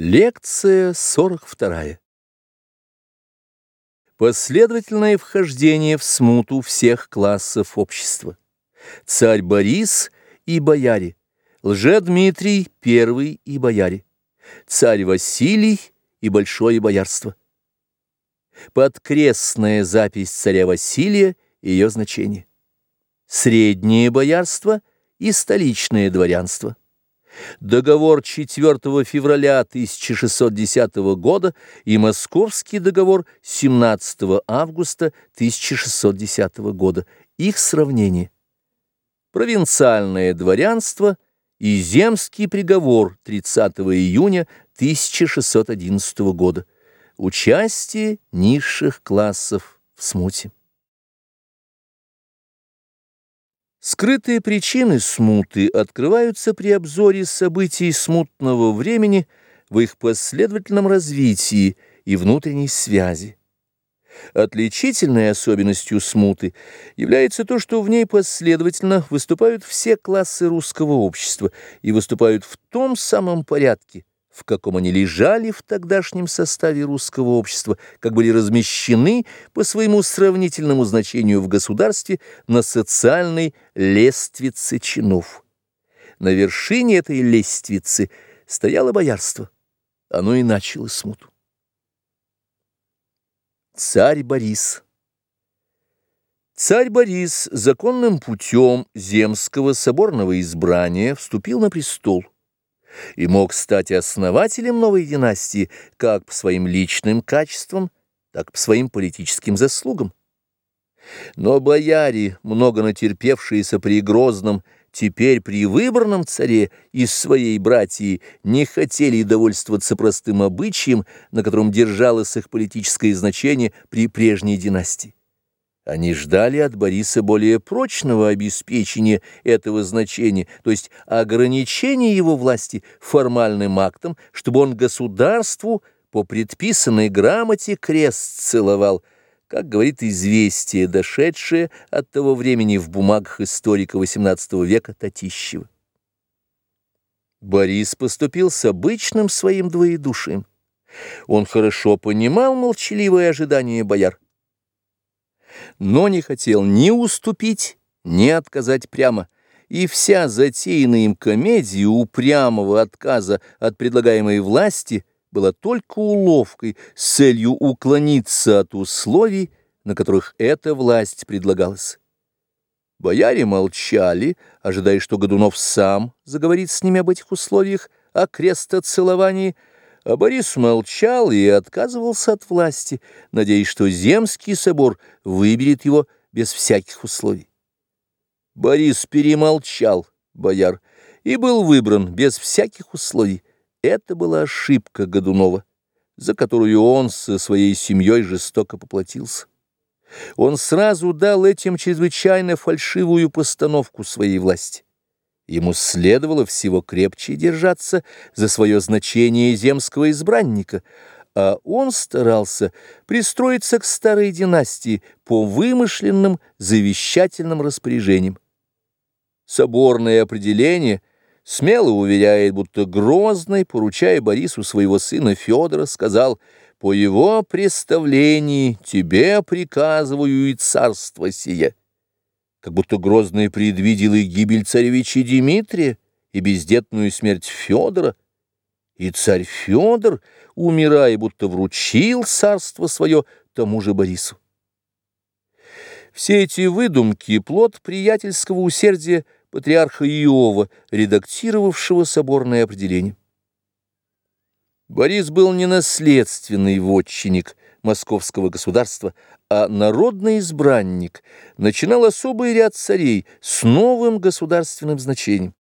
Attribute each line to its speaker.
Speaker 1: Лекция 42. Последовательное вхождение в смуту всех классов общества. Царь Борис и бояре, Лже-Дмитрий I и бояре, царь Василий и большое боярство. Подкрестная запись царя Василия и ее значение. Среднее боярство и столичное дворянство. Договор 4 февраля 1610 года и Московский договор 17 августа 1610 года. Их сравнение. Провинциальное дворянство и земский приговор 30 июня 1611 года. Участие низших классов в смуте. Скрытые причины смуты открываются при обзоре событий смутного времени в их последовательном развитии и внутренней связи. Отличительной особенностью смуты является то, что в ней последовательно выступают все классы русского общества и выступают в том самом порядке, в каком они лежали в тогдашнем составе русского общества, как были размещены по своему сравнительному значению в государстве на социальной лествице чинов. На вершине этой лествицы стояло боярство. Оно и начало смуту. Царь Борис Царь Борис законным путем земского соборного избрания вступил на престол и мог стать основателем новой династии как по своим личным качествам, так по своим политическим заслугам. Но бояре, много натерпевшиеся при Грозном, теперь при выборном царе из своей братьи не хотели довольствоваться простым обычаем, на котором держалось их политическое значение при прежней династии. Они ждали от Бориса более прочного обеспечения этого значения, то есть ограничения его власти формальным актом, чтобы он государству по предписанной грамоте крест целовал, как говорит известие, дошедшее от того времени в бумагах историка XVIII века Татищева. Борис поступил с обычным своим двоедушием. Он хорошо понимал молчаливое ожидание бояр но не хотел ни уступить, ни отказать прямо, и вся затеянная им комедия упрямого отказа от предлагаемой власти была только уловкой с целью уклониться от условий, на которых эта власть предлагалась. Бояре молчали, ожидая, что Годунов сам заговорит с ними об этих условиях, о крестоцеловании, а Борис молчал и отказывался от власти, надеясь, что Земский собор выберет его без всяких условий. Борис перемолчал, бояр, и был выбран без всяких условий. Это была ошибка Годунова, за которую он со своей семьей жестоко поплатился. Он сразу дал этим чрезвычайно фальшивую постановку своей власти. Ему следовало всего крепче держаться за свое значение земского избранника, а он старался пристроиться к старой династии по вымышленным завещательным распоряжениям. Соборное определение смело уверяет, будто Грозный, поручая Борису своего сына Федора, сказал «По его представлении тебе приказываю и царство сие» как будто Грозный предвидел и гибель царевича Дмитрия, и бездетную смерть Федора, и царь Федор, умирая, будто вручил царство свое тому же Борису. Все эти выдумки — плод приятельского усердия патриарха Иова, редактировавшего соборное определение. Борис был не наследственный вотчинник московского государства, а народный избранник, начинал особый ряд царей с новым государственным значением.